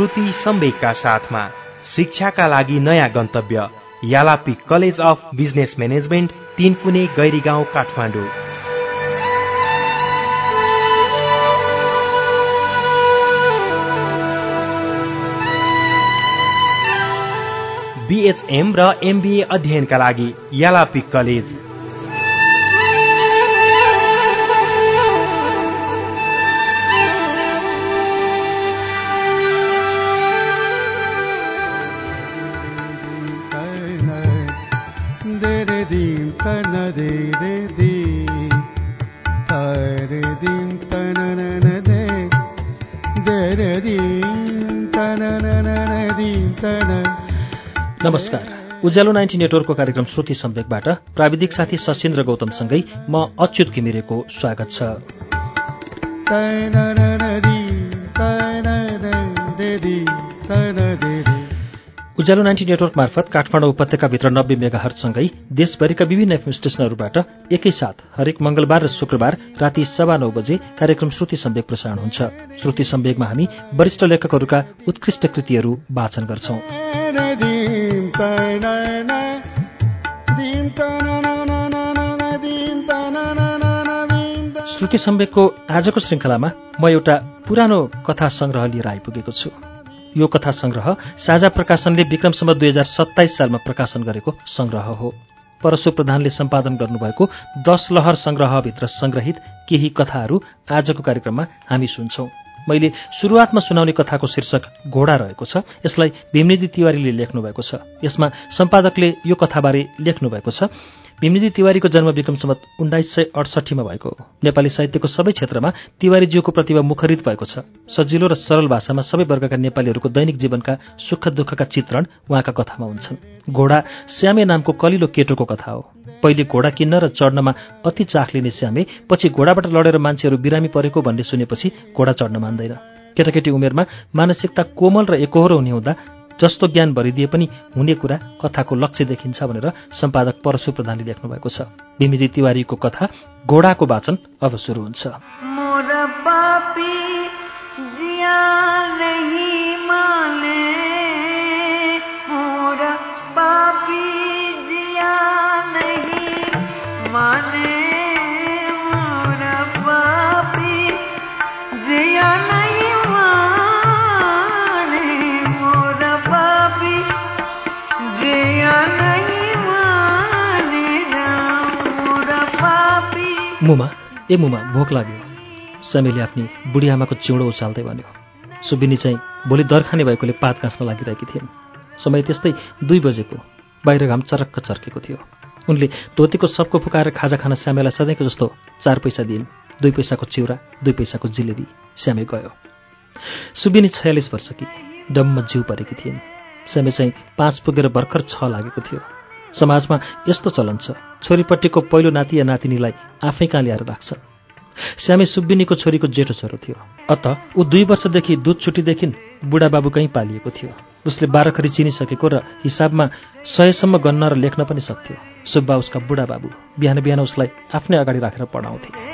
श्रुति सम्वेकका साथमा शिक्षाका लागि नयाँ गन्तव्य यालापी college of business management Tinkune Gairigaun Kathmandu. BHM र एमबिए अध्ययनका लागि यालापी कलेज। उज्यालो नाइन्टी नेटवर्कको कार्यक्रम श्रुति सम्वेकबाट प्राविधिक साथी सशिन्द्र गौतमसँगै म अच्युत घिमिरेको स्वागत छ। उज्यालो नाइन्टी नेटवर्क मार्फत काठमाडौँ उपत्यकाभित्र नब्बे मेगाहरसँगै देशभरिका विभिन्न एफएम स्टेशनहरूबाट एकैसाथ हरेक मंगलबार र शुक्रबार राति सवा नौ बजे कार्यक्रम श्रुति सम्वेक प्रसारण हुन्छ। श्रुति सम्वेकमा हामी वरिष्ठ लेखकहरूका उत्कृष्ट कृतिहरू वाचन गर्छौं। श्रुति सम्वेकको आजको श्रृङ्खलामा म एउटा पुरानो कथा संग्रह लिएर आइपुगेको छु। यो कथा संग्रह साझा प्रकाशनले विक्रमसम्म दुई हजार सत्ताइस सालमा प्रकाशन गरेको संग्रह हो। परशु प्रधानले सम्पादन गर्नुभएको दश लहर संग्रहभित्र संग्रहित केही कथाहरू आजको कार्यक्रममा हामी सुन्छौं। मैले सुरुवातमा सुनाउने कथाको शीर्षक घोडा रहेको छ यसलाई भीमनिधि तिवारीले लेख्नुभएको छ। यसमा सम्पादकले यो कथाबारे लेख्नुभएको छ भीमनिधि तिवारीको जन्म विक्रमसम्म उन्नाइस सय अडसठीमा भएको नेपाली साहित्यको सबै क्षेत्रमा तिवारीज्यूको प्रतिभा मुखरित भएको छ। सजिलो र सरल भाषामा सबै वर्गका नेपालीहरूको दैनिक जीवनका सुख दुःखका चित्रण उहाँका कथामा हुन्छन्। घोडा श्यामे नामको कलिलो केटोको कथा हो। पहिले घोडा किन्न र चढ्नमा अति चाख लिने श्यामे पछि घोडाबाट लडेर मान्छेहरू बिरामी परेको भन्ने सुनेपछि घोडा चढ्न मान्दैन। केटाकेटी उमेरमा मानसिकता कोमल र एकहोरो हुने हुँदा जस्तो ज्ञान भरिदिए पनि हुने कुरा कथाको लक्ष्य देखिन्छ भनेर सम्पादक परशु प्रधानले लेख्नु भएको छ। विमिति तिवारीको कथा घोडाको वाचन अब सुरु हुन्छ। मुमा ए मुमा भोक लाग्यो। समीले आफ्नी बुढी आमाको चिउँडो उचाल्दै भन्यो सुबिनी चाहिँ भोलि दरखाने भएकोले पात गाँच्न लागिरहेकी थिइन् समय त्यस्तै दुई बजेको बाहिर घाम चरक्क चर्केको थियो। उनले धोतीको सबको फुकाएर खाजा खान श्यामेलाई सधैँको जस्तो चार पैसा दिइन्। दुई पैसाको चिउरा दुई पैसाको जिलेबी श्यामे गयो। सुबिनी छयालिस वर्षकी डम्म जिउ परेकी थिइन्। श्यामे चाहिँ पाँच पुगेर भर्खर छ लागेको थियो। समाजमा यस्तो चलन छ। छोरीपट्टिको पहिलो नाति या नातिनीलाई आफै कहाँ ल्याएर राख्छ? श्यामे सुब्बिनीको छोरीको जेठो छोरो थियो। अत ऊ दुई वर्षदेखि दुध छुट्टीदेखि बुढाबाबु कहीँ पालिएको थियो। उसले बाह्रखरी चिनिसकेको र हिसाबमा सयसम्म गन्न र लेख्न पनि सक्थ्यो। सुब्बा उसका बुढाबाबु बिहान बिहान उसलाई आफ्नै अगाडि राखेर पढाउँथे।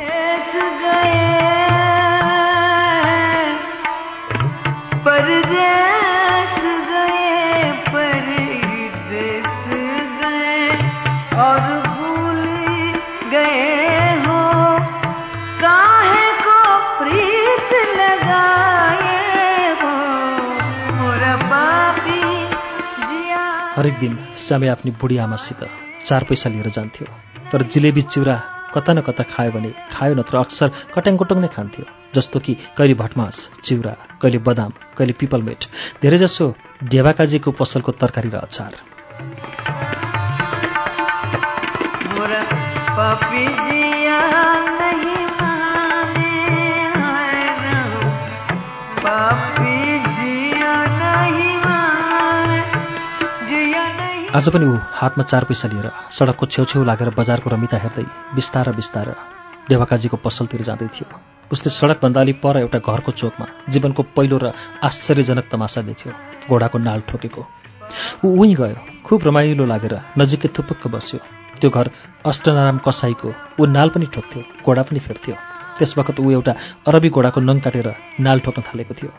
हरेक दिन श्यामे आफ्नी बुढी आमासित चार पैसा लिएर जान्थ्यो। तर जिलेबी चिउरा कता न कता खायो भने खायो नत्र अक्सर कट्याङकोटङ नै खान्थ्यो जस्तो कि कहिले भटमास चिउरा कहिले बदाम कहिले पिपलमेट धेरैजसो ढेवाकाजीको पसलको तरकारी र अचार। आज पनि ऊ हातमा चार पैसा लिएर सडकको छेउछेउ लागेर बजारको रमिता हेर्दै बिस्तार बिस्तार देवाकाजीको पसलतिर जाँदै थियो। उसले सडकभन्दा अलि पर एउटा घरको चोकमा जीवनको पहिलो र आश्चर्यजनक तमासा देख्यो घोडाको नाल ठोकेको। ऊ उहीँ गयो खुब रमाइलो लागेर नजिकै थुपुक्क बस्यो। त्यो घर अष्टनारायण कसाईको ऊ नाल पनि ठोक्थ्यो घोडा पनि फेर्थ्यो। त्यस वखत ऊ एउटा अरबी घोडाको नङ काटेर नाल ठोक्न थालेको थियो।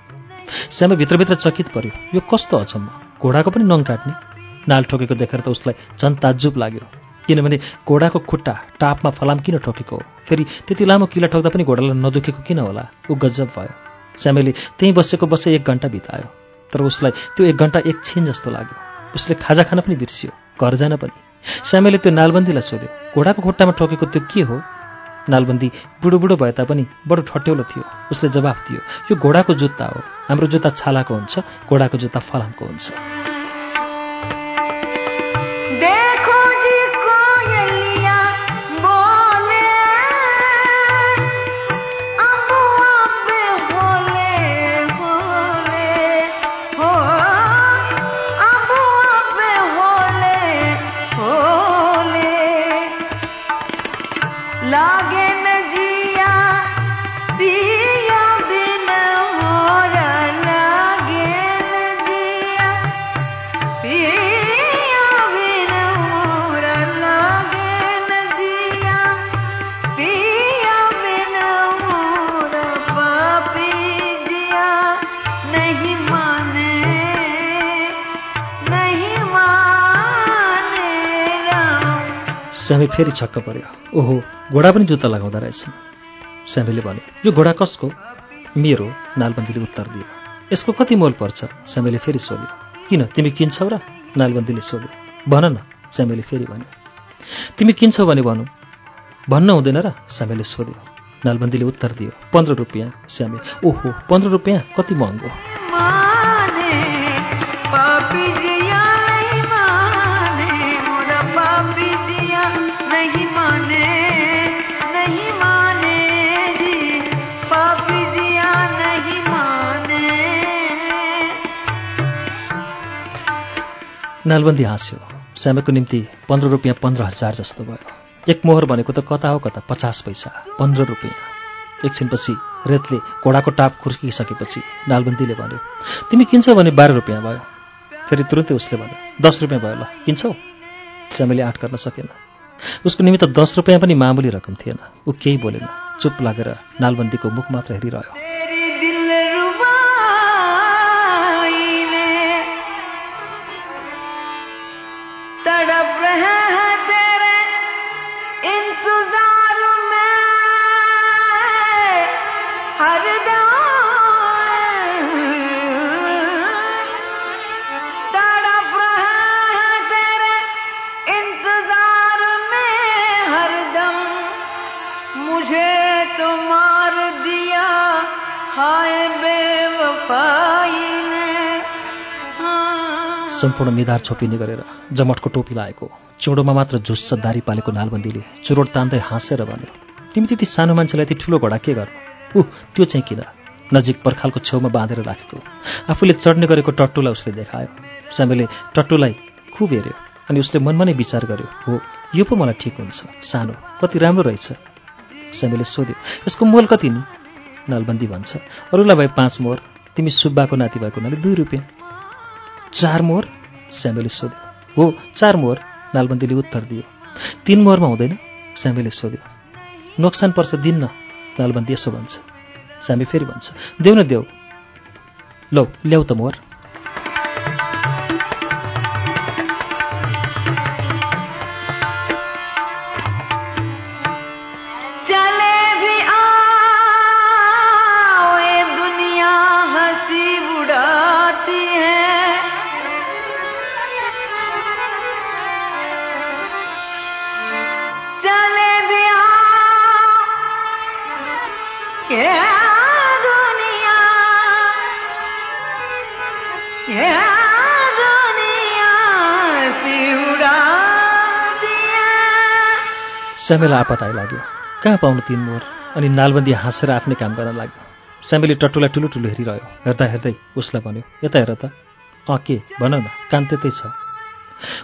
श्यामे भित्रभित्र चकित पर्यो यो कस्तो अचम्म? घोडाको पनि नङ काट्ने? नाल ठोकेको देखेर त उसलाई झन् ताजुब लाग्यो। किनभने घोडाको खुट्टा टापमा फलाम किन ठोकेको? हो फेरि त्यति लामो किला ठोक्दा पनि घोडालाई नदुखेको किन होला? ऊ गजब भयो। श्यामेले त्यहीँ बसेको बसे एक घन्टा बितायो। तर उसलाई त्यो एक घन्टा एकछिन जस्तो लाग्यो। उसले खाजा खान पनि बिर्सियो घर जान पनि। श्यामेले त्यो नालबन्दीलाई सोध्यो घोडाको खुट्टामा ठोकेको त्यो के हो? नालबन्दी बुढो बुढो भए तापनि बडो ठट्यौलो थियो। उसले जवाफ दियो यो घोडाको जुत्ता हो। हाम्रो जुत्ता छालाको हुन्छ घोडाको जुत्ता फलामको हुन्छ। फेरि छक्क पर्यो। ओहो घोडा पनि जुत्ता लगाउँदो रहेछन् श्यामीले भन्यो यो घोडा कसको? मेरो नालबन्दीले उत्तर दियो। यसको कति मोल पर्छ? श्यामीले फेरि सोध्यो। किन तिमी किन्छौ र? नालबन्दीले सोध्यो। भन न श्यामीले फेरि भन्यो। तिमी किन्छौ भने भनौँ। भन्न हुँदैन र? श्यामीले सोध्यो। नालबन्दीले उत्तर दियो। पन्ध्र रुपियाँ श्यामे ओहो पन्ध्र रुपियाँ? कति महँगो? नालबन्दी हाँस्यो। श्यामेको निम्ति पन्ध्र रुपियाँ पन्ध्र हजार जस्तो भयो। एक मोहर भनेको त कता हो कता पचास पैसा। पन्ध्र रुपियाँ। एकछिनपछि रेतले घोडाको टाप खुर्किसकेपछि नालबन्दीले भन्यो तिमी किन्छौ भने बाह्र रुपियाँ भयो? फेरि तुरन्तै उसले भन्यो दस रुपियाँ भयो ल किन्छौ? श्यामेले आँट गर्न सकेन। उसको निमित्त दस रुपियाँ पनि मामुली रकम थिएन। ऊ केही बोलेन चुप लागेर नालबन्दीको मुख मात्र हेरिरह्यो। सम्पूर्ण निधार छोपिने गरेर जमटको टोपी लाएको। चौडोमा मात्र झुस्स दारी पालेको नालबन्दीले चुरोट तान्दै हाँसेर भन्यो तिमी त्यति सानो मान्छेलाई यति ठुलो घोडा के गर्नु? ऊ त्यो चाहिँ किन? नजिक पर्खालको छेउमा बाँधेर राखेको। आफूले चढ्ने गरेको टट्टुलाई उसले देखायो। स्यामीले टट्टुलाई खुब हेऱ्यो अनि उसले मनमा नै विचार गर्यो हो यो पो मलाई ठिक हुन्छ। सानो कति राम्रो रहेछ। स्यामीले सोध्यो यसको मोल कति नि नालबन्दी भन्छ अरूलाई भए पाँच मोहर। तिमी सुब्बाको नाति भएको हुनाले दुई रुपियाँ। चार मोहर? स्यामेले सोध्यो हो चार मोहर। नालबन्दीले उत्तर दियो तिन मोहरमा हुँदैन। स्यामेले सोध्यो नोक्सान पर्छ दिन्न? नालबन्दी यसो भन्छ स्यामी फेरि भन्छ देऊ न देऊ। लौ ल्याउ त मोहर। स्यामेलाई आपत आइलाग्यो कहाँ पाउनु तिन मोर? अनि नालबन्दी हाँसेर आफ्नै काम गर्न लाग्यो। स्यामेले टट्टुलाई ठुलो ठुलो हेरिरह्यो। हेर्दा हेर्दै उसलाई भन्यो यता हेर त। अँ के? भन न कान त्यतै छ।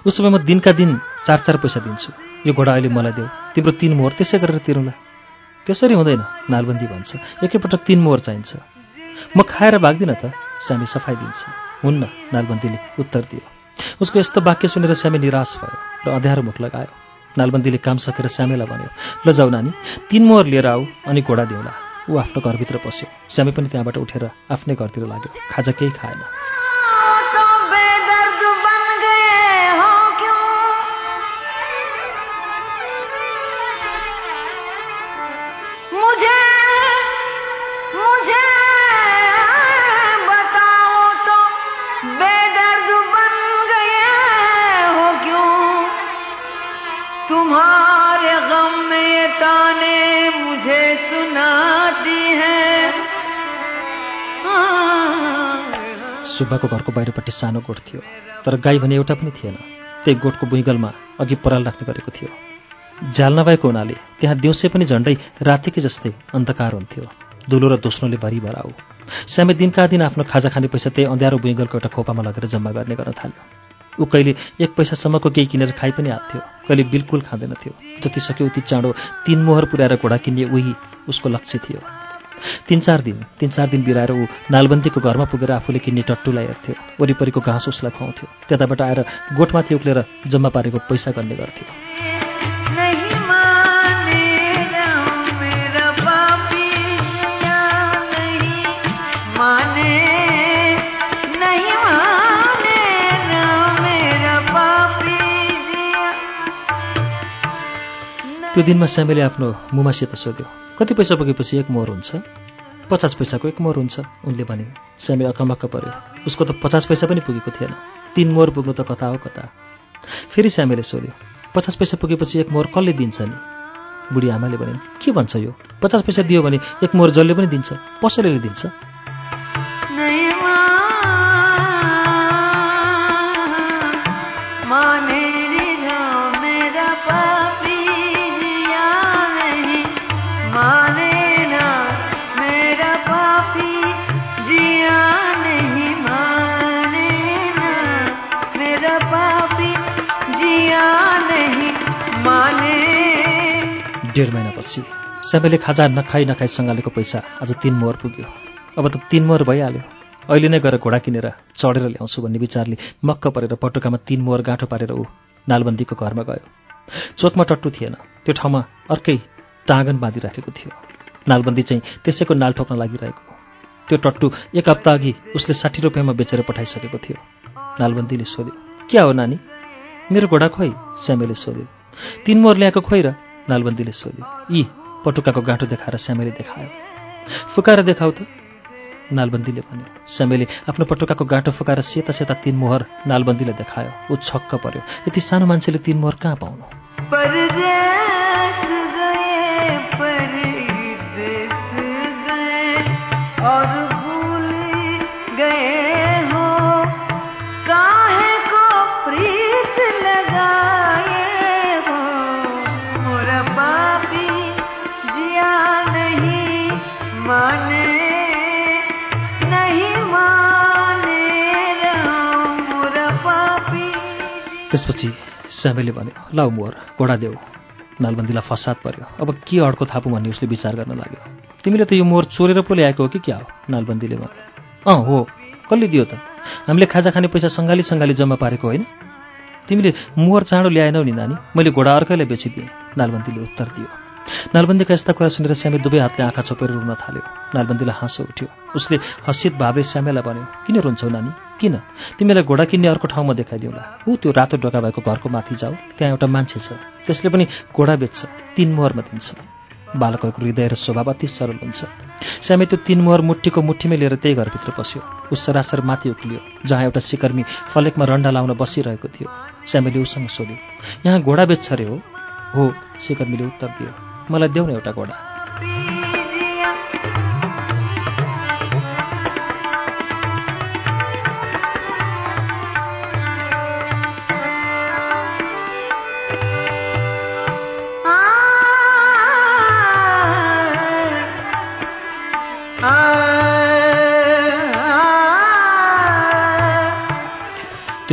उसो भए म दिनका दिन चार चार पैसा दिन्छु। यो घोडा अहिले मलाई देऊ। तिम्रो तिन मोहर त्यसै गरेर तिरौँला। त्यसरी हुँदैन नालबन्दी भन्छ। एकैपटक तिन मोहर चाहिन्छ। म खाएर भाग्दिनँ त स्यामी सफाइ दिन्छ। हुन्न नालबन्दीले उत्तर दियो। उसको यस्तो वाक्य सुनेर स्यामी निराश भयो र अँध्यारो मुख लगायो। नालबन्दीले काम सकेर श्यामेलाई भन्यो ल जाउ नानी तिन मोहर लिएर आऊ अनि घोडा दिउँला। ऊ आफ्नो घरभित्र पस्यो। स्यामी पनि त्यहाँबाट उठेर आफ्नै घरतिर लाग्यो। खाजा केही खाएन। सुब्बाको घरको बाहिरपट्टि सानो गोठ थियो तर गाई भने एउटा पनि थिएन। त्यही गोठको बुइगलमा अघि पराल राख्ने गरेको थियो। झ्याल नभएको हुनाले त्यहाँ दिउँसे पनि झन्डै रातिकै जस्तै अन्धकार हुन्थ्यो। धुलो र धुस्नोले भरि भराउ। स्यामे दिनका दिन आफ्नो खाजा खाने पैसा त्यही अँध्यारो बुइगलको एउटा खोपामा लगेर जम्मा गर्ने गर्न थाल्यो। ऊ कहिले एक पैसासम्मको केही किनेर खाइ पनि हाल्थ्यो कहिले बिल्कुल खाँदैनथ्यो जति सक्यो उति चाँडो तीन मोहर पुर्याएर घोडा किन्ने उही उसको लक्ष्य थियो। तिन चार दिन तिन चार दिन बिराएर ऊ नालबन्दीको घरमा पुगेर आफूले किन्ने टट्टुलाई हेर्थ्यो। वरिपरिको घाँस उसलाई खुवाउँथ्यो। त्यताबाट आएर गोठमाथि उक्लेर जम्मा पारेको पैसा गर्ने गर्थ्यो। त्यो दिनमा स्यामेले आफ्नो मुमासित सोध्यो। कति पैसा पुगेपछि एक मोहर हुन्छ? पचास पैसाको एक मोहर हुन्छ उनले भने। स्यामे अकमक्क पर्यो उसको त पचास पैसा पनि पुगेको थिएन। तिन मोहर पुग्नु त कता हो कता? फेरि स्यामेले सोध्यो पचास पैसा पुगेपछि एक मोहर कसले दिन्छ नि? बुढी आमाले भनिन् के भन्छ यो? पचास पैसा दियो भने एक मोहर जसले पनि दिन्छ पसलेले दिन्छ? स्यामेले खाजा नखाई नखाई सँगालेको पैसा आज तिन मोहर पुग्यो। अब त तिन मोहर भइहाल्यो। अहिले नै गएर घोडा किनेर चढेर ल्याउँछु भन्ने विचारले मक्क परेर पटुकामा तिन मोहर गाँठो पारेर ऊ नालबन्दीको घरमा गयो। चोकमा टट्टु थिएन। त्यो ठाउँमा अर्कै टाँगन बाँधिराखेको थियो। नालबन्दी चाहिँ त्यसैको नाल ठोक्न लागिरहेको त्यो टट्टु एक हप्ता अघि उसले साठी रुपियाँमा बेचेर पठाइसकेको थियो। नालबन्दीले सोध्यो क्या हो नानी? मेरो घोडा खोइ? श्यामेले सोध्यो तिन मोहर ल्याएको खोइ र? नालबन्दीले सोध्यो यी पटुकाको गाँठो देखाएर श्यामेले देखायो। फुकाएर देखाउ त नालबन्दीले भन्यो। श्यामेले आफ्नो पटुकाको गाँठो फुकाएर सेता सेता तिन मोहर नालबन्दीले देखायो। ऊ छक्क पर्यो। यति सानो मान्छेले तिन मोहर कहाँ पाउनु? गए त्यसपछि श्यामेले भन्यो लाउ मोहर घोडा देऊ। नालबन्दीलाई फसाद पर्यो। अब के अड्को थापौँ भन्ने उसले विचार गर्न लाग्यो। तिमीले त यो मोहर चोरेर पो ल्याएको हो कि क्या हो? नालबन्दीले भन्यो अँ हो। कसले दियो त? हामीले खाजा खाने पैसा सङ्गाली सङ्गाली जम्मा पारेको होइन। तिमीले मोहर चाँडो ल्याएनौ नि नानी। मैले घोडा अर्कैलाई बेचिदिएँ। नालबन्दीले उत्तर दियो। नालबन्दीका यस्ता कुरा सुनेर श्यामे दुवै हातले आँखा छोपेर रुन थाल्यो। नालबन्दीलाई हाँसो उठ्यो। उसले हसित भावले श्यामेलाई भन्यो किन रुन्छौ नानी? किन? तिमीलाई घोडा किन्ने अर्को ठाउँमा देखाइदिउँला। ऊ त्यो रातो डोका भएको घरको माथि जाऊ। त्यहाँ एउटा मान्छे छ। त्यसले पनि घोडा बेच्छ। तिन मोहरमा दिन्छ। बालकहरूको हृदय र स्वभाव अति सरल हुन्छ। श्यामे त्यो तिन मोहर मुठीको मुठीमै लिएर त्यही घरभित्र पस्यो। ऊ सरासर माथि उक्लियो जहाँ एउटा सिकर्मी फलेकमा रन्डा लाउन बसिरहेको थियो। श्यामेले उसँग सोध्यो यहाँ घोडा बेच्छ रे हो? हो सिकर्मीले उत्तर दियो मलाई देऊ न एउटा घोडा।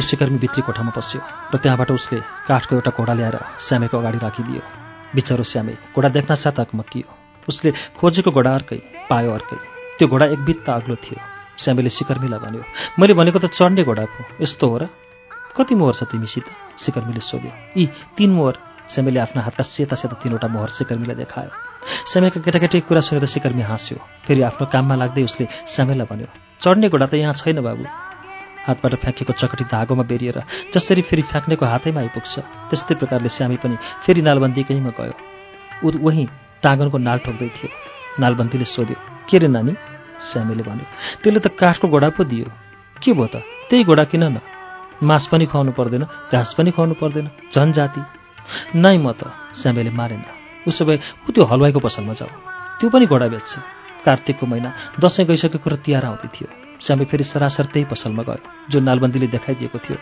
त्यो सिकर्मी भित्री कोठामा पस्यो र त्यहाँबाट उसले काठको एउटा घोडा ल्याएर श्यामेको अगाडि राखिदियो। बिचरो श्यामे घोडा देख्न साथ अकमकियो उसले खोजेको घोडा अर्कै पायो अर्कै। त्यो घोडा एक बित्ता अग्लो थियो। श्यामेले सिकर्मीलाई भन्यो मैले भनेको त चढ्ने घोडा पो। यस्तो हो र? कति मोहर छ तिमीसित? सिकर्मीले सोध्यो यी तिन मोहर? श्यामेले आफ्ना हातका सेता सेता तिनवटा मोहर सिकर्मीलाई देखायो। स्यामेका केटाकेटी कुरा सुनेर सिकर्मी हाँस्यो। फेरि आफ्नो काममा लाग्दै उसले स्यामेलाई भन्यो चढ्ने घोडा त यहाँ छैन बाबु। हातबाट फ्याँकेको चकटी धागोमा बेरिएर जसरी फेरि फ्याँक्नेको हातैमा आइपुग्छ। त्यस्तै प्रकारले स्यामी पनि फेरि नालबन्दीकैमा गयो। ऊ वहीँ टाँगनको नाल ठोक्दै थियो। नालबन्दीले सोध्यो के रे नानी? स्यामीले भन्यो त्यसले त काठको घोडा पो दियो। के भयो त? त्यही घोडा किन न? मास पनि खुवाउनु पर्दैन घाँस पनि खुवाउनु पर्दैन झन् जाति नै म त स्यामेले मारेन। उसो भए ऊ त्यो हलवाईको पसलमा जाऊ। त्यो पनि घोडा बेच्छ। कार्तिकको महिना दसैँ गइसकेको र तिहार आउँदै थियो। स्यामे फेरि सरासर त्यही पसलमा गयो जो नालबन्दीले देखाइदिएको थियो।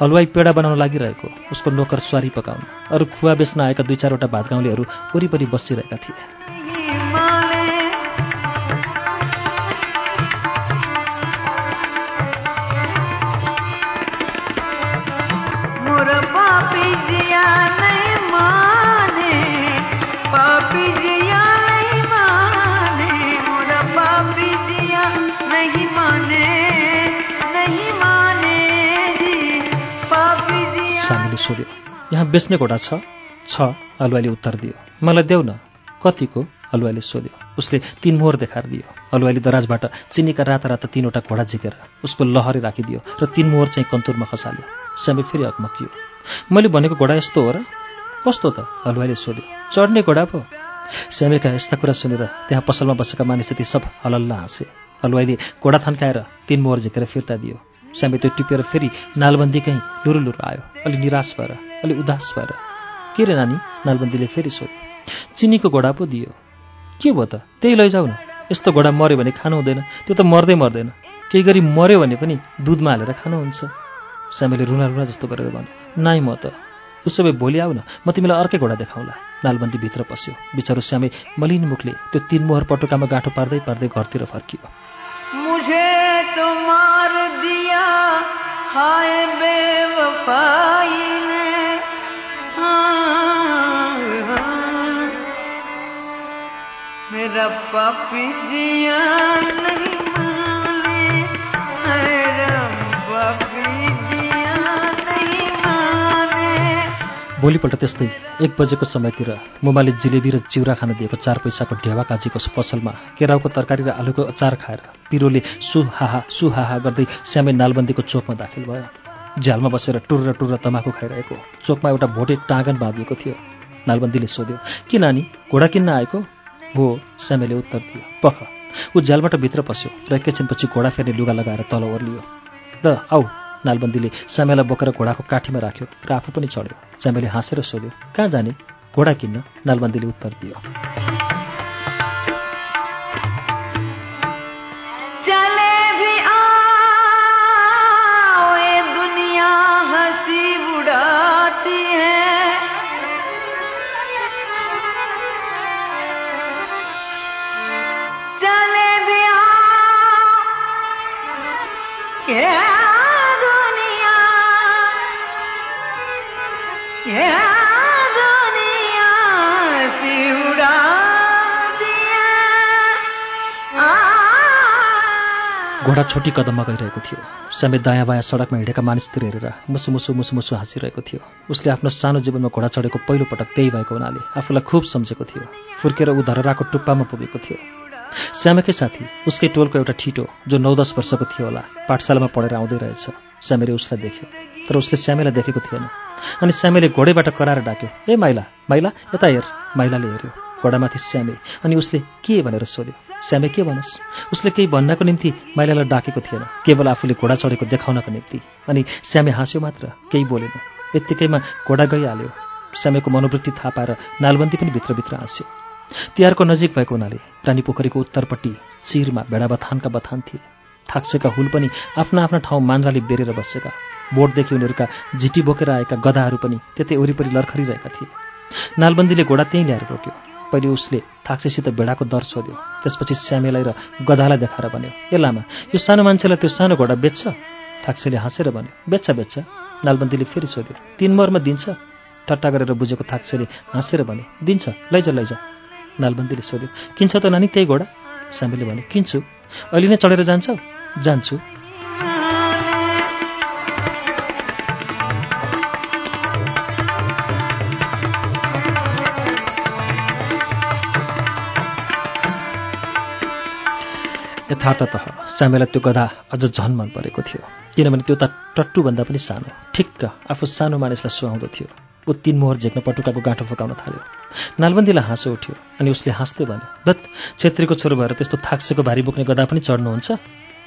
हलवाई पेडा बनाउन लागिरहेको उसको नोकर स्वारी पकाउन। अरू खुवा बेच्न आएका दुई चारवटा भातगाउँलेहरू वरिपरि बसिरहेका थिए। सोध्यो यहाँ बेच्ने घोडा छ। छ हलुवाईले उत्तर दियो। मलाई देऊ न कतिको हलुवाईले सोध्यो। उसले तिन मोहर देखाएर दियो। हलुवाईले दराजबाट चिनीका राता राता तिनवटा घोडा झिकेर उसको लहरे राखिदियो र तिन मोहर चाहिँ कन्तुरमा खसाल्यो। स्यामी फेरि अकमकियो मैले भनेको घोडा यस्तो हो र? कस्तो त? हलुवाईले सोध्यो। चढ्ने घोडा पो। स्यामीका यस्ता कुरा सुनेर त्यहाँ पसलमा बसेका मानिस जति सब हलल्ला हाँसे। हलुवाईले घोडा थन्काएर तिन मोहर झिकेर फिर्ता दियो। स्यामी त्यो टिपेर फेरि नालबन्दी कहीँ लुरु लुरु आयो। अलि निराश भएर अलि उदास भएर। के रे नानी? नालबन्दीले फेरि सोध्यो। चिनीको घोडा पो दियो। के भयो त? त्यही लैजाऊ न यस्तो घोडा मऱ्यो भने खानु हुँदैन। त्यो त मर्दै मर्दैन। केही गरी मऱ्यो भने पनि दुधमा हालेर खानुहुन्छ स्यामीले रुना रुना जस्तो गरेर भन्यो। नाइ म त। उसो भए भोलि आऊ न म तिमीलाई अर्कै घोडा देखाउँला नालबन्दी भित्र पस्यो। बिचरो स्यामे मलिन मुखले त्यो तिन मोहर पटुकामा गाँठो पार्दै पार्दै घरतिर फर्कियो। हाय बेवफाई ने हाँ, हाँ। मेरा पापी भोलिपल्ट त्यस्तै एक बजेको समयतिर मुमाले जिलेबी र चिउरा खान दिएको चार पैसाको ढेवा काजीको पसलमा केराउको तरकारी र आलुको अचार खाएर पिरोले सुहाहा सुहाहा गर्दै स्यामे नालबन्दीको चोकमा दाखिल भयो। झ्यालमा बसेर टुर्र टुर्र तमाखु खाइरहेको चोकमा एउटा भोटे टाँगन बाँधिएको थियो। नालबन्दीले सोध्यो के नानी घोडा किन्न आएको? हो स्यामेले उत्तर दियो। पख ऊ झ्यालबाट भित्र पस्यो र एकैछिनपछि घोडा फेर्ने लुगा लगाएर तल ओर्लियो। द आऊ। नालबन्दीले स्यामेलाई बोकेर घोडाको काठीमा राख्यो र आफू पनि चढ्यो। स्यामेले हाँसेर सोध्यो कहाँ जाने? घोडा किन्न? नालबन्दीले उत्तर दियो। घोडा छोटी कदममा गइरहेको थियो। समेत दायाँ बायाँ सडकमा हिँडेका मानिसतिर हेरेर मुसु मुसु मुसु मुसु हाँसिरहेको थियो। उसले आफ्नो सानो जीवनमा घोडा चढेको पहिलो पटक त्यही भएको हुनाले आफूलाई खुब सम्झेको थियो। फुर्केर ऊ धरहराको टुप्पामा पुगेको थियो। श्यामेकै साथी उसकै टोलको एउटा ठिटो जो नौ दस वर्षको थियो होला पाठशालामा पढेर आउँदै रहेछ। श्यामेले उसलाई देख्यो तर उसले श्यामेलाई देखेको थिएन। अनि श्यामेले घोडैबाट कराएर डाक्यो ए माइला माइला यता हेर। माइलाले हेऱ्यो घोडामाथि श्यामे अनि उसले के भनेर सोध्यो? श्यामे के भनोस् उसले केही भन्नको निम्ति माइलालाई डाकेको थिएन केवल आफूले घोडा चढेको देखाउनको निम्ति। अनि श्यामे हाँस्यो मात्र केही बोलेन। यत्तिकैमा घोडा गइहाल्यो। श्यामेको मनोवृत्ति थाहा पाएर नालबन्दी पनि भित्रभित्र हाँस्यो। तिहारको नजिक भएको हुनाले रानी पोखरीको उत्तरपट्टि चिरमा भेडा बथानका बथान थिए। थाक्सेका हुल पनि आफ्ना आफ्ना ठाउँ मान्द्राले बेरेर बसेका। बोटदेखि उनीहरूका झिटी बोकेर आएका गधाहरू पनि त्यतै वरिपरि लर्खरिरहेका थिए। नालबन्दीले घोडा त्यहीँ ल्याएर रोक्यो। पहिले उसले थाक्सेसित भेडाको दर सोध्यो। त्यसपछि श्यामेलाई र गधालाई देखाएर भन्यो ए लामा यो सानो मान्छेलाई त्यो सानो घोडा बेच्छ? थाक्सेले हाँसेर भन्यो बेच्छ बेच्छ। नालबन्दीले फेरि सोध्यो तिन मोहरमा दिन्छ? ठट्टा गरेर बुझेको थाक्सेले हाँसेर भन्यो दिन्छ लैजा लैजा। नालबन्दीले सोध्यो किन्छ त नानी त्यही घोडा? सामेलले भन्यो किन्छु। अहिले नै चढेर जान्छ? जान्छु। यथार्थत सामेलाई त्यो गधा अझ झन मन परेको थियो। किनभने त्यो त टट्टुभन्दा पनि सानो ठिक्क आफू सानो मानिसलाई सुहाउँदो थियो। ऊ तिन मोहर झेक्न पटुकाको गाँठो फुकाउन थाल्यो। नालबन्दीलाई हाँसो उठ्यो अनि उसले हाँस्दै भन्यो दत्त छेत्रीको छोरो भएर त्यस्तो थाक्सेको भारी बोक्ने गदा पनि चढ्नुहुन्छ?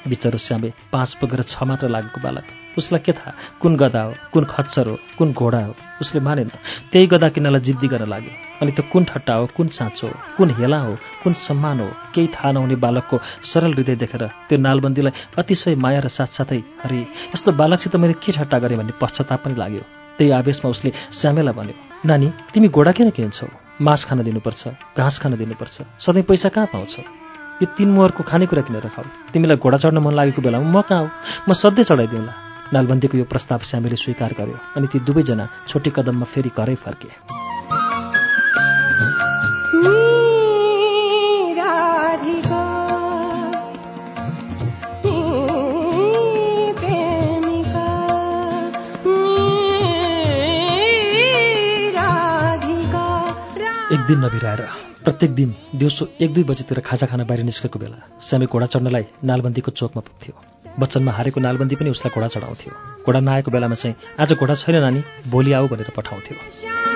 बिचरो श्यामे पाँच पुगेर छ मात्र लागेको बालक। उसलाई के थाहा? कुन गदा हो? कुन खच्चर हो? कुन घोडा हो? उसले मानेन त्यही गदा किन्नलाई जिद्दी गर्न लाग्यो। अनि त कुन ठट्टा हो? कुन साँचो हो? कुन हेला हो? कुन सम्मान हो? केही थाहा नहुने बालकको सरल हृदय देखेर त्यो नालबन्दीलाई अतिशय माया र साथसाथै अरे यस्तो बालकसित मैले के ठट्टा गरेँ? भन्ने पश्चाताप पनि लाग्यो। त्यही आवेशमा उसले श्यामेलाई भन्यो नानी तिमी घोडा किन किन्छौ मास खान दिनुपर्छ घाँस खान दिनुपर्छ। सधैँ पैसा कहाँ पाउँछौ? यो तिन मोहरको खानेकुरा किनेर खाऊ। तिमीलाई घोडा चढ्न मन लागेको बेलामा म कहाँ हो? म सधैँ चढाइदिउँला। नालबन्दीको यो प्रस्ताव श्यामीले स्वीकार गर्यो अनि ती दुवैजना छोटी कदममा फेरि घरै फर्के। दिन नबिराएर प्रत्येक दिन दिउँसो एक दुई बजीतिर खाजा खान बाहिर निस्केको बेला स्यामी घोडा चढ्नलाई नालबन्दीको चोकमा पुग्थ्यो। बच्चनमा हारेको नालबन्दी पनि उसलाई घोडा चढाउँथ्यो। घोडा नआएको बेलामा चाहिँ आज घोडा छैन नानी भोलि आऊ भनेर पठाउँथ्यो।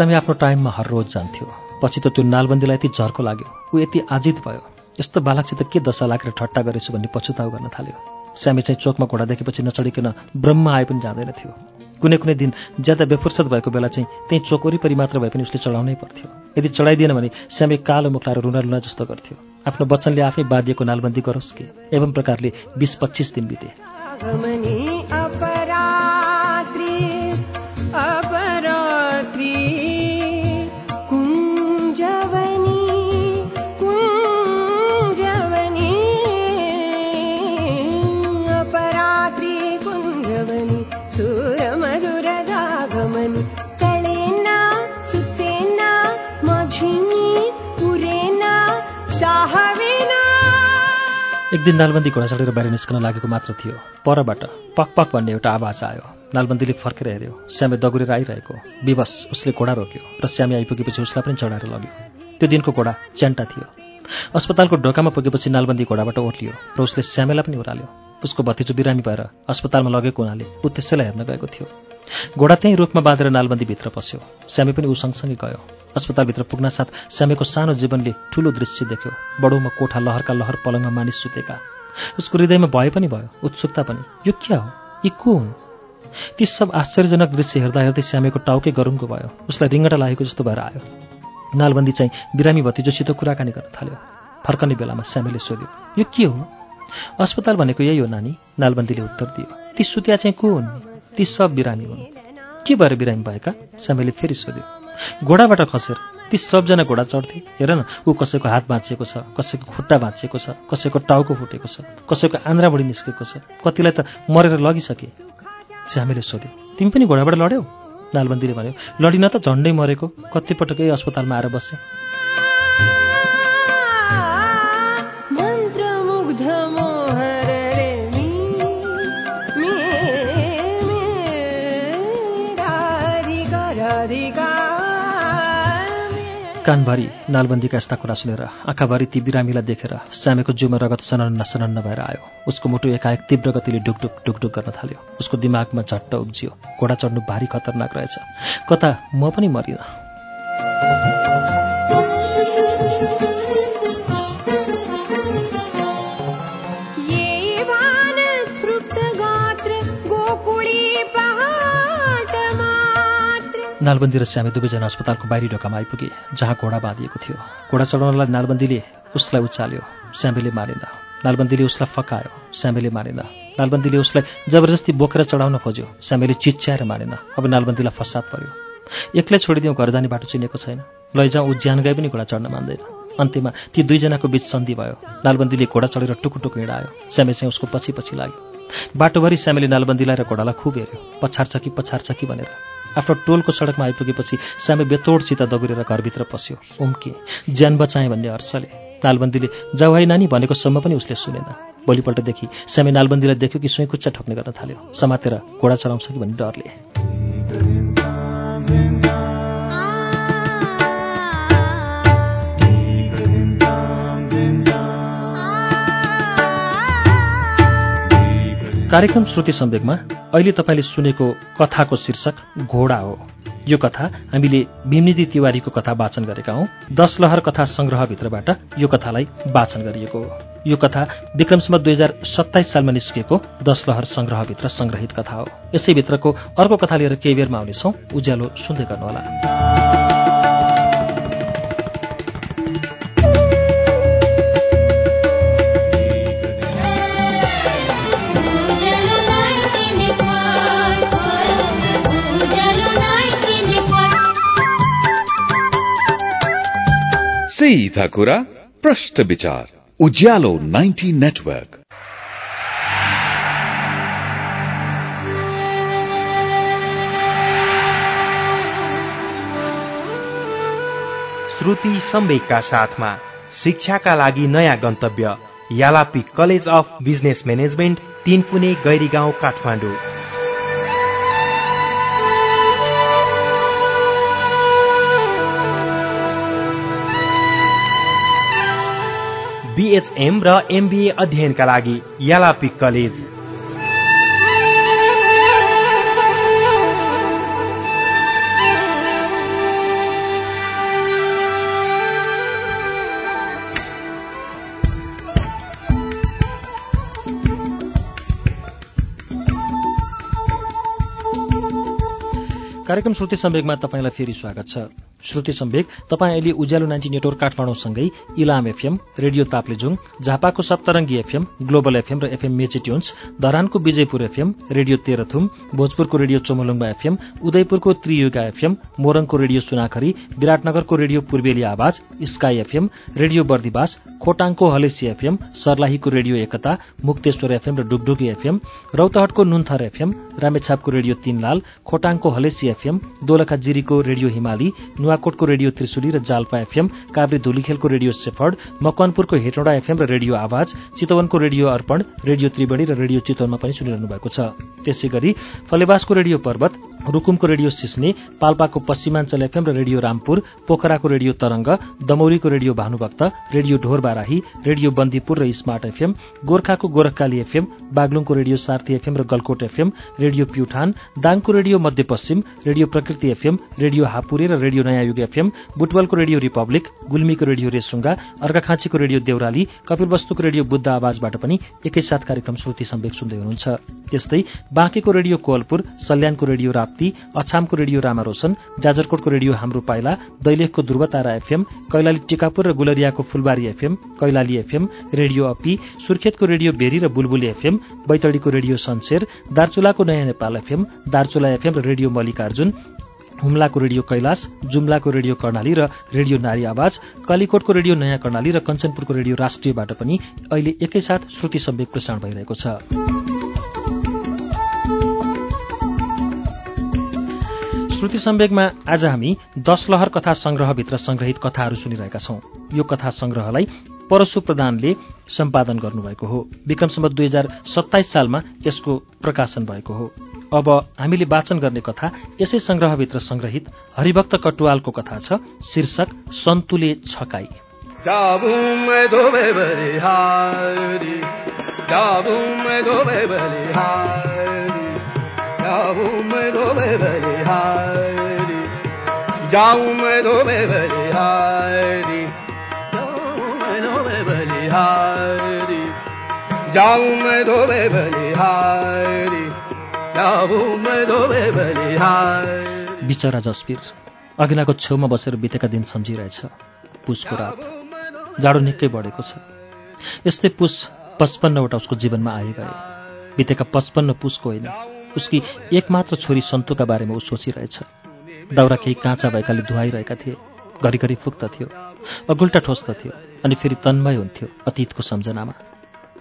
समय आफ्नो टाइममा हर रोज जान्थ्यो। पछि त त्यो नालबन्दीलाई यति झर्को लाग्यो। ऊ यति आजित भयो। यस्तो बालकसित के दशा लागेर ठट्टा गरेछु भन्ने पछुताउ गर्न थाल्यो। स्यामी चाहिँ चोकमा घोडा देखेपछि नचढिकन ब्रह्म आए पनि जाँदैन थियो। कुनै कुनै दिन ज्यादा बेफुर्सत भएको बेला चाहिँ त्यहीँ चोक वरिपरि मात्र भए पनि उसले चढाउनै पर्थ्यो। यदि चढाइदिएन भने स्यामी कालो मुखलाएर रुना रुना जस्तो गर्थ्यो। आफ्नो बच्चनले आफै बाँधिएको नालबन्दी गरोस् कि? एवं प्रकारले बिस पच्चिस दिन बिते। एक दिन नालबन्दी घोडा चढेर बाहिर निस्कन लागेको मात्र थियो। परबाट पक पक भन्ने एउटा आवाज आयो। नालबन्दीले फर्केर हेऱ्यो। श्यामे दगुरेर आइरहेको। विवश उसले घोडा रोक्यो र श्यामे आइपुगेपछि उसलाई पनि चढाएर लग्यो। त्यो दिनको घोडा च्यान्टा थियो। अस्पतालको ढोकामा पुगेपछि नालबन्दी घोडाबाट ओर्लियो र उसले श्यामेलाई पनि ओह्राल्यो। उसको भतिजो बिरामी भएर अस्पतालमा लगेको हुनाले ऊ त्यसैलाई हेर्न गएको थियो। घोडा त्यहीँ रुखमा बाँधेर नालबन्दी भित्र पस्यो। श्यामे पनि ऊ सँगसँगै गयो। अस्पतालभित्र पुग्नासाथ श्यामेको सानो जीवनले ठूलो दृश्य देख्यो। बडोमा कोठा लहरका लहर पलङमा मानिस सुतेका। उसको हृदयमा भए पनि भयो उत्सुकता पनि। यो क्या हो? यी को हुन्? ती सब आश्चर्यजनक दृश्य हेर्दा हेर्दै श्यामेको टाउकै गरुङको भयो। उसलाई रिङ्गटा लागेको जस्तो भएर आयो। नालबन्दी चाहिँ बिरामी भतिजोसित कुराकानी गर्न थाल्यो। फर्कने बेलामा श्यामेले सोध्यो यो के हो? अस्पताल भनेको यही हो नानी नालबन्दीले उत्तर दियो। ती सुत्या चाहिँ को हुन्? ती सब बिरामी हुन्। के भएर बिरामी भएका? श्यामेले फेरि सोध्यो घोडाबाट खसेर ती सबजना घोडा चढ्थे। हेर न ऊ कसैको हात भाँचिएको छ कसैको खुट्टा भाँचिएको छ कसैको टाउको फुटेको छ कसैको आन्द्राबुढी निस्केको छ कतिलाई त मरेर लगिसके। श्यामेले सोध्यो तिमी पनि घोडाबाट लड्यौ? नालबन्दीले भन्यो लडिन त झन्डै मरेको कतिपटक अस्पतालमा आएर बसेँ। कानभरि नालबन्दीका यस्ता कुरा सुनेर आँखाभरि ती बिरामीलाई देखेर श्यामेको जिउमा रगत सनन्न सनन्न भएर आयो। उसको मुटु एकाएक तीव्र गतिले ढुकढुक ढुकढुक गर्न थाल्यो। उसको दिमागमा झट्ट उब्जियो। घोडा चढ्नु भारी खतरनाक रहेछ। कता? म पनि मरिन। नालबन्दी र श्यामे दुवैजना अस्पतालको बाहिरी ढोकामा आइपुगे जहाँ घोडा बाँधिएको थियो। घोडा चढाउनलाई नालबन्दीले उसलाई उचाल्यो श्यामेले मारेन। नालबन्दीले उसलाई फकायो श्यामेले मारेन। नालबन्दीले उसलाई जबरजस्ती बोकेर चढाउन खोज्यो श्यामेले चिच्याएर मारेन। अब नालबन्दीलाई फसाद पर्यो। एक्लै छोडिदिउँ घर जाने बाटो चिनेको छैन। लैजाउँ ऊ ज्यान गए पनि घोडा चढ्न मान्दैन। अन्त्यमा ती दुईजनाको बीच सन्धि भयो। नालबन्दीले घोडा चढेर टुकु टुकु हिँडायो। श्यामे चाहिँ उसको पछि पछि लाग्यो। बाटोभरि स्यामेले नालबन्दीलाई र घोडालाई खुब हेऱ्यो। पछार्छ कि पछार्छ कि भनेर। आफ्नो टोलको सडकमा आइपुगेपछि स्यामे बेतोडसित दगुरेर घरभित्र पस्यो। उम्के ज्यान बचाएँ भन्ने हर्षले। नालबन्दीले जाउ है नानी भनेको सम्म पनि उसले सुनेन। भोलिपल्टदेखि स्यामे नालबन्दीलाई देख्यो कि सुइकुच्चा ठोक्ने गर्न थाल्यो। समातेर घोडा चलाउँछ कि भन्ने डरले। कार्यक्रम श्रुति सम्वेकमा अहिले तपाईँले सुनेको कथाको शीर्षक घोडा हो। यो कथा हामीले भीमनिधि तिवारीको कथा वाचन गरेका हौं। दश लहर कथा संग्रहभित्रबाट यो कथालाई वाचन गरिएको हो। यो कथा विक्रमसम्म दुई हजार सत्ताइस सालमा निस्किएको दश लहर संग्रहभित्र संग्रहित कथा हो। यसैभित्रको अर्को कथा लिएर केही बेरमा आउनेछौ। उज्यालो सुन्दै गर्नुहोला। सीधा कुरा प्रश्न विचार उज्यालो 90 नेटवर्क श्रुति सम्वेकका साथमा शिक्षाका लागि नयाँ गन्तव्य यालापी college of business management Tinkune Gairigaun Kathmandu. BHM र एमबिए अध्ययनका लागि यालापिक कलेज। कार्यक्रम श्रुति सम्वेकमा तपाईँलाई फेरि स्वागत छ। श्रुति सम्वेक तपाईँ अहिले उज्यालो नाइन्टी नेटवर्क काठमाडौँसँगै इलाम एफएम रेडियो ताप्लेजुङ झापाको सप्तरङ्गी एफएम ग्लोबल एफएम र एफएम मेचिट्युन्स धरानको विजयपुर एफएम रेडियो तेह्रथुम भोजपुरको रेडियो चोमलुङमा एफएम उदयपुरको त्रियुगा एफएम मोरङको radio Sunakhari विराटनगरको radio Purbeli Awaj sky FM radio Bardibas खोटाङको Halesi FM सर्लाहीको रेडियो एकता मुक्तेश्वर एफएम र डुगडुगी एफएम रौतहटको नुन्थर एफएम रामेछापको रेडियो तीनलाल खोटाङको हलेसी एफएम दोलखा जिरीको रेडियो हिमाली नुवाकोटको रेडियो त्रिशुली र जाल्पा एफएम काभ्रे धुलीखेलको रेडियो सेफर्ड मकवानपुरको हेटौँडा एफएम र रेडियो आवाज चितवनको रेडियो अर्पण रेडियो त्रिवेणी र रेडियो चितवनमा पनि सुनिरहनु भएको छ। त्यसै गरी फलेवासको रेडियो पर्वत रुकुमको रेडियो सिस्ने पाल्पाको पश्चिमाञ्चल एफएम र रेडियो रामपुर पोखराको रेडियो तरंग दमौरीको रेडियो भानुभक्त रेडियो ढोर बाराही रेडियो बन्दीपुर र स्मार्ट एफएम गोर्खाको गोरखकाली एफएम बागलुङको रेडियो सार्थी एफएम र गलकोट एफएम रेडियो प्युठान दाङको radio Madhyapaschim radio Prakriti FM radio Hapure र रेडियो नयाँ युग एफएम बुटवलको रेडियो रिपब्लिक गुल्मीको रेडियो रेसुङ्गा अर्घाखाँचीको रेडियो देउराली कपिलवस्तुको रेडियो बुद्ध आवाजबाट पनि एकैसाथ कार्यक्रम श्रुति सम्वेक सुन्दै हुनुहुन्छ। त्यस्तै बाँकेको रेडियो कोवलपुर सल्यानको रेडियो राप्ती अछामको रेडियो रामारोशन जाजरकोटको रेडियो हाम्रो पाइला दैलेखको ध्रुवतारा एफएम कैलाली टिकापुर र गुलरियाको फुलबारी एफएम कैलाली एफएम रेडियो अपी सुर्खेतको रेडियो भेरी र बुलबुली एफएम बैतडीको रेडियो सन्सेर दार्चुलाको नयाँ नेपाल एफएम दार्चुला एफएम र रेडियो मल्लिकार्जुन हुम्लाको रेडियो कैलाश जुम्लाको रेडियो कर्णाली र रेडियो नारी आवाज कालीकोटको रेडियो नयाँ कर्णाली र कञ्चनपुरको रेडियो राष्ट्रियबाट पनि अहिले एकैसाथ श्रुति सम्वेक प्रसारण भइरहेको छ। श्रुति सम्वेकमा आज हामी दश लहर कथा संग्रहभित्र संग्रहित कथाहरू सुनिरहेका छौं। यो कथा संग्रहलाई परशु प्रधानले सम्पादन गर्नुभएको हो। विक्रमसम्म दुई हजार सत्ताइस सालमा यसको प्रकाशन भएको हो। अब हामीले वाचन गर्ने कथा यसै संग्रहभित्र संग्रहित हरिभक्त कटुवालको कथा छ शीर्षक सन्तुले छकाई। जाऊं मैं दो बलिहारी बिचरा जसवीर अघिल्लाको छेउमा बसेर बितेका दिन सम्झिरहेछ। पुसको रात। जाडो निकै बढेको छ। यस्तै पुस पचपन्नवटा उसको जीवनमा आए गए बितेका पचपन्न पुसको होइन उसकी एकमात्र छोरी सन्तुका बारेमा ऊ सोचिरहेछ। दाउरा केही काँचा भएकाले धुवाइरहेका थिए घरिघरि फुक्त थियो अगुल्टा ठोस्त थियो अनि फेरि तन्मय हुन्थ्यो अतीतको सम्झनामा।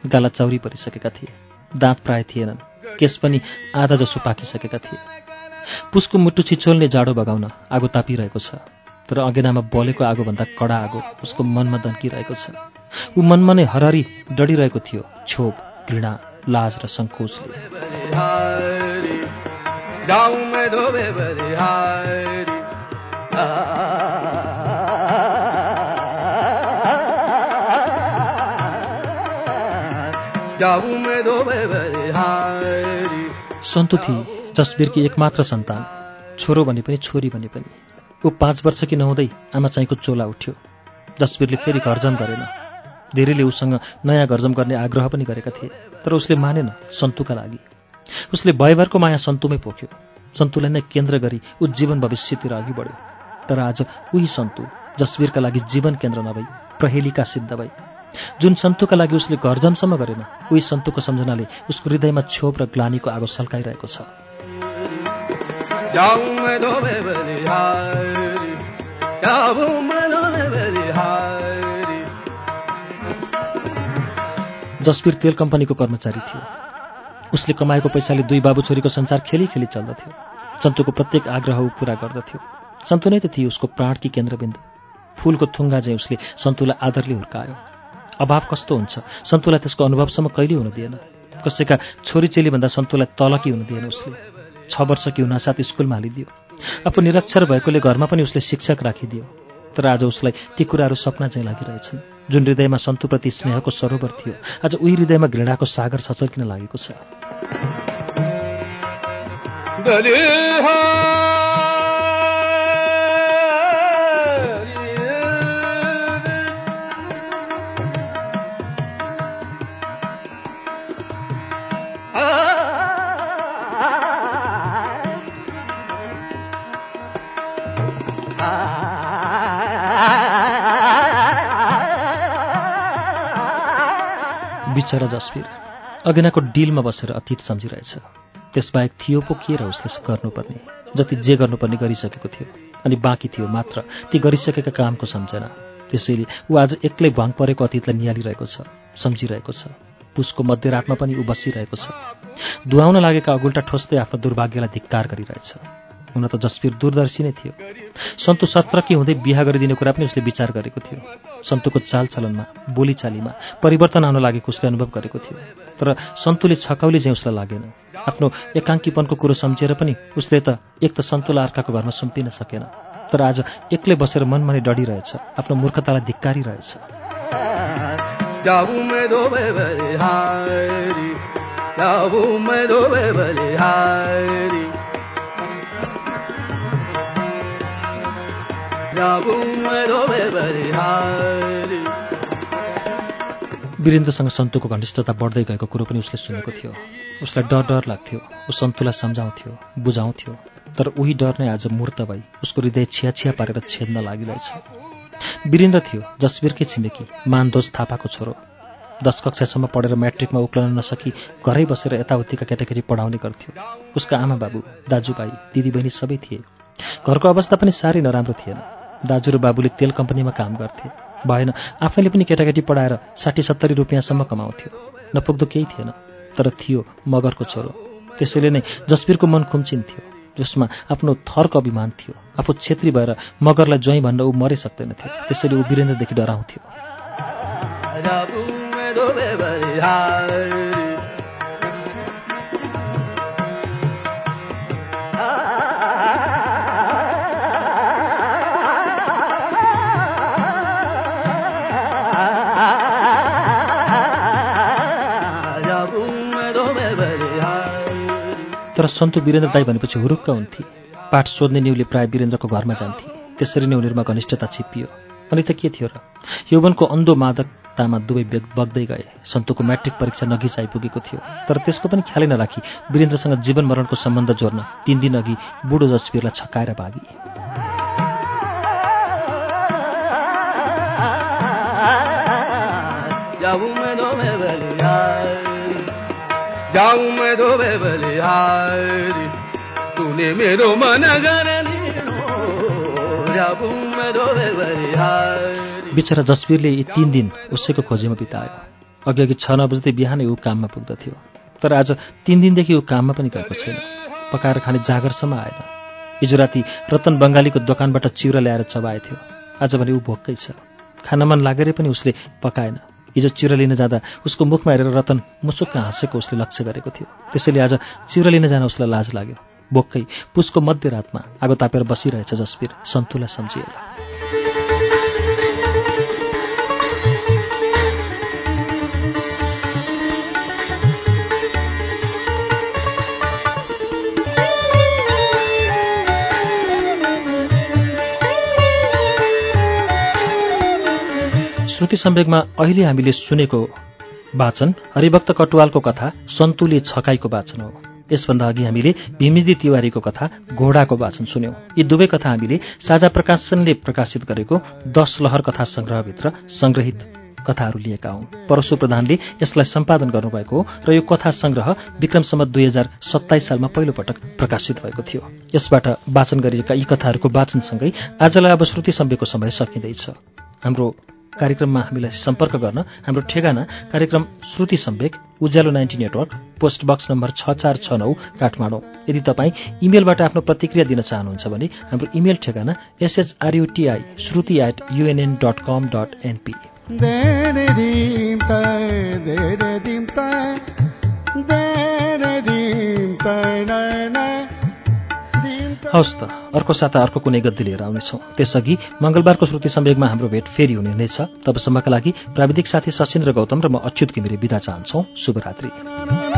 गाला चौरी परिसकेका थिए दाँत प्राय थिएनन्। केस पनि आधा जसो पाकिसकेका थिए। पुसको मुटु छिचोल्ने जाडो बगाउन आगो तापिरहेको छ तर अगेनामा बलेको आगोभन्दा कडा आगो उसको मनमा दन्किरहेको छ। ऊ मनमा नै हरारी डढिरहेको थियो छोप घृणा लाज र सङ्कोचले। जाऊं सन्तु थिए जसवीरकी एकमात्र सन्तान छोरो भने पनि छोरी भने पनि। ऊ पाँच वर्ष कि नहुँदै आमा चाहिँको चोला उठ्यो। जसवीरले फेरि घरजम गरेन। धेरैले उसँग नयाँ घरजम गर्ने आग्रह पनि गरेका थिए तर उसले मानेन सन्तुका लागि। उसले भयभरको माया सन्तुमै पोख्यो। सन्तुलाई नै केन्द्र गरी ऊ जीवन भविष्यतिर अघि बढ्यो। तर आज उही सन्तु जसवीरका लागि जीवन केन्द्र नभई प्रहेलिका सिद्ध भई। जुन सन्तुका लागि उसले घरजमसम्म गरेन उही सन्तुको सम्झनाले उसको हृदयमा छोप र ग्लानीको आगो सल्काइरहेको छ। जसवीर तेल कम्पनीको कर्मचारी थियो। उसले कमाएको पैसाले दुई बाबु छोरीको संसार खेली खेली चल्दथ्यो। सन्तुको प्रत्येक आग्रह ऊ पूरा गर्दथ्यो। सन्तु नै त थिए उसको प्राणकी केन्द्रबिन्दु। फूलको थुङ्गा चाहिँ उसले सन्तुलाई आदरले हुर्कायो। अभाव कस्तो हुन्छ? सन्तुलाई त्यसको अनुभवसम्म कहिले हुन दिएन। कसैका छोरी चेलीभन्दा सन्तुलाई तलकी हुन दिएन उसले। छ वर्ष कि हुनासाथ स्कुलमा हालिदियो। आफू निरक्षर भएकोले घरमा पनि उसले शिक्षक राखिदियो। तर आज उसलाई ती कुराहरू सपना चाहिँ लागिरहेछन्। जुन हृदयमा सन्तुप्रति स्नेहको सरोवर थियो आज उही हृदयमा घृणाको सागर छचल्किन लागेको छ। बिचरा जसवीर अघिनाको डिलमा बसेर अतीत सम्झिरहेछ। त्यसबाहेक थियो पो के र उसले गर्नुपर्ने? जति जे गर्नुपर्ने गरिसकेको थियो। अनि बाँकी थियो मात्र ती गरिसकेका कामको सम्झना। त्यसैले ऊ आज एक्लै भाङ परेको अतीतलाई निहालिरहेको छ सम्झिरहेको छ। पुसको मध्यरातमा पनि ऊ बसिरहेको छ। धुवाउन लागेका अगुल्टा ठोस्दै आफ्नो दुर्भाग्यलाई धिक्कार गरिरहेछ। हुन त जसवीर दूरदर्शी नै थियो। सन्तु सत्रकी हुँदै बिहा गरिदिने कुरा पनि उसले विचार गरेको थियो। सन्तुको चालचलनमा बोलीचालीमा परिवर्तन आउन लागेको उसले अनुभव गरेको थियो। तर सन्तुले छकाउले चाहिँ उसलाई लागेन। आफ्नो एकाङ्कीपनको कुरो सम्झेर पनि उसले त एक त सन्तुलाई अर्काको घरमा सुम्पिन सकेन। तर आज एक्लै बसेर मनमा नै डढिरहेछ आफ्नो मूर्खतालाई धिक्कारिरहेछ जाऊं वीरेन्द्रसँग सन्तुको घनिष्ठता बढ्दै गएको कुरो पनि उसले सुनेको थियो। उसलाई डर डर लाग्थ्यो। ऊ सन्तुलाई सम्झाउँथ्यो बुझाउँथ्यो। तर उही डर नै आज मूर्त भई उसको हृदय छिया छिया पारेर छेद्न लागिरहेछ। वीरेन्द्र थियो जसवीरकै छिमेकी मानदोष थापाको छोरो। दस कक्षासम्म पढेर म्याट्रिकमा उक्लन नसकी घरै बसेर यताउतिका केटाकेटी पढाउने गर्थ्यो। उसका आमा बाबु दाजुभाइ दिदीबहिनी सबै थिए। घरको अवस्था पनि साह्रै नराम्रो थिएन। दाजु र बाबुले तेल कम्पनीमा काम गर्थे। भएन आफैले पनि केटाकेटी पढाएर साठी सत्तरी रुपियाँसम्म कमाउँथ्यो। नपुग्दो केही थिएन तर थियो मगरको छोरो। त्यसैले नै जसवीरको मन खुम्चिन्थ्यो जसमा आफ्नो थरको अभिमान थियो। आफू छेत्री भएर मगरलाई ज्वाइँ भन्न ऊ मरै सक्दैनथ्यो त्यसैले ऊ वीरेन्द्रदेखि डराउँथ्यो। तर सन्तु वीरेन्द्र दाई भनेपछि हुरुक्क हुन्थे। पाठ सोध्ने न्युले प्राय वीरेन्द्रको घरमा जान्थे। त्यसरी नै उनीहरूमा घनिष्ठता छिप्पियो अनि त के थियो र? यौवनको अन्धो मादकतामा दुवै बेग- बग्दै गए। सन्तुको म्याट्रिक परीक्षा नघिच आइपुगेको थियो। तर त्यसको पनि ख्यालै नराखी वीरेन्द्रसँग जीवन मरणको सम्बन्ध जोड्न तीन दिन अघि बुढो जसवीरलाई छक्काएर भागी। जाऊं मैं मेरो मन बिचरा जसवीरले यी तीन दिन उसैको खोजीमा बितायो। अघि अघि छ नबज्दै बिहानै ऊ काममा पुग्दथ्यो तर आज तिन दिनदेखि ऊ काममा पनि गएको छैन। पकाएर खाने जागरसम्म आएन। हिजो राति रतन बङ्गालीको दोकानबाट चिउरा ल्याएर चबाएथ्यो आज भने ऊ भोक्कै छ। खान मन लागेरै पनि उसले पकाएन। हिजो चिउरा लिन जाँदा उसको मुखमा हेरेर रतन मुसुक्क हाँसेको उसले लक्ष्य गरेको थियो। त्यसैले आज चिउरा लिन जान उसलाई लाज लाग्यो। बोक्कै पुसको मध्यरातमा आगो तापेर बसिरहेछ जसवीर सन्तुलाई सम्झिएर श्रुति सम्वेकमा अहिले हामीले सुनेको वाचन हरिभक्त कटुवालको कथा सन्तुली छकाईको वाचन हो। यसभन्दा अघि हामीले भीमिदी तिवारीको कथा घोडाको वाचन सुन्यौं। यी दुवै कथा हामीले साझा प्रकाशनले प्रकाशित गरेको दश लहर कथा संग्रहभित्र संग्रहित कथाहरू लिएका हौं। परशु प्रधानले यसलाई सम्पादन गर्नुभएको हो र यो कथा संग्रह विक्रमसम्म दुई हजार सत्ताइस सालमा पहिलो पटक प्रकाशित भएको थियो। यसबाट वाचन गरिएका यी कथाहरूको वाचनसँगै आजलाई अब श्रुति सम्वेकको समय सकिँदैछ। हाम्रो कार्यक्रममा हामीलाई सम्पर्क गर्न हाम्रो ठेगाना कार्यक्रम Shruti Sambeg Ujyaalo ninety network post box number छ चार छ नौ काठमाडौँ। यदि तपाईँ इमेलबाट आफ्नो प्रतिक्रिया दिन चाहनुहुन्छ भने हाम्रो इमेल ठेगाना S H R U T I Shruti at UNN dot com dot NP हवस् त अर्को साता अर्को कुनै गद्दी लिएर आउनेछौँ। त्यसअघि मङ्गलबारको श्रुति सम्वेगमा हाम्रो भेट फेरि हुने नै छ। तबसम्मका लागि प्राविधिक साथी सचिन्द्र गौतम र म अच्युत घिमिरे विदा चाहन्छौ। शुभरात्री।